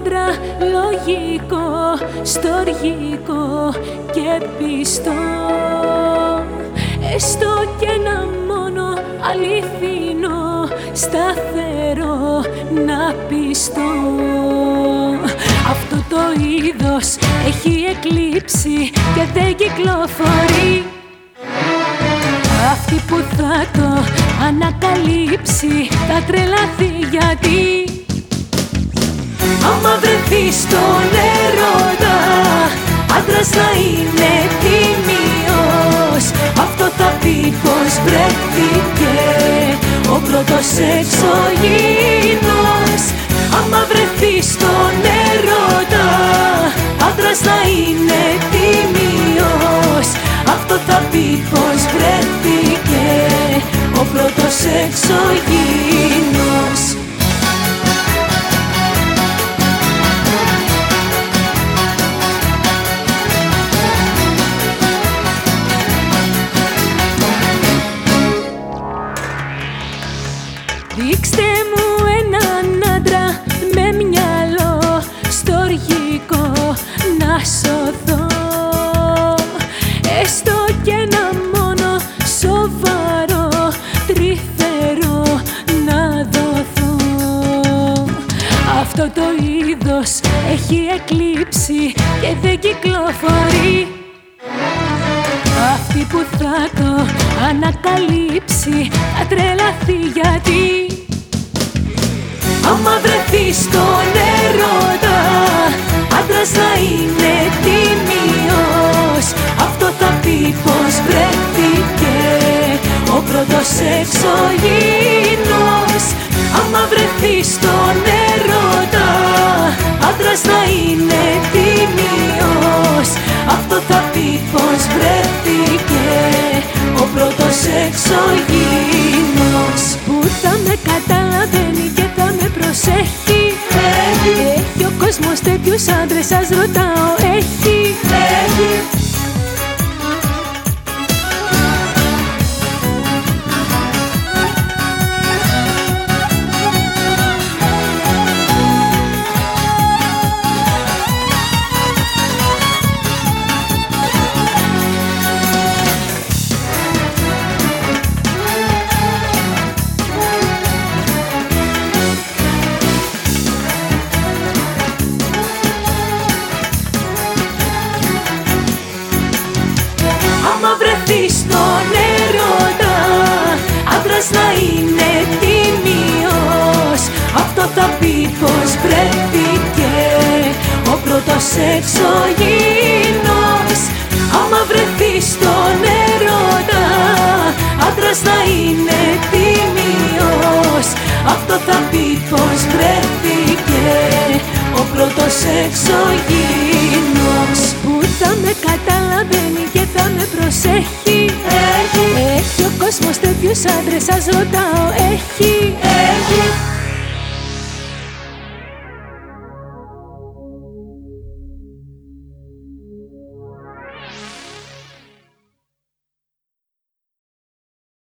άντρα λογικό, στοργικό και πιστό. Έστω και ένα μόνο αληθινό, σταθερό να πιστώ. Αυτό το είδος έχει εκλείψει και δεν κυκλοφορεί. Αυτή που θα το ανακαλύψει θα τρελαθεί γιατί Άμα βρεθεί στον έρωτα άντρας θα είναι τιμιός Αυτό θα πει πως βρέθηκε ο πρώτος εξωγήινος. Άμα βρεθεί στον έρωτα άντρας θα είναι τιμιός Αυτό θα πει πως βρέθηκε ο πρώτος εξωγήινος Δείξτε μου έναν άντρα με μυαλό στοργικό να σωθώ. Έστω και ένα μόνο σοβαρό τρυφερό να δοθώ. Αυτό το είδος έχει εκλείψει και δεν κυκλοφορεί. Αυτή που θα το ανακαλύψει θα τρελαθεί γιατί Άμα βρεθείς στον με προσέχει Έχει ο κόσμος τέτοιους άντρες σας ρωτάω Έχει Άμα Αυτό θα πει πως βρέθηκε. Ο πρώτος εξωγήινος Άμα βρεθεί στον έρωτα άντρας να είναι τιμιός Αυτό θα πει πως βρέθηκε ο πρώτος εξωγήινος. Που θα με καταλαβαίνει και θα με προσέχει. Έχει, έχει ο κόσμος τέτοιους άντρες σας ρωτάω Έχει,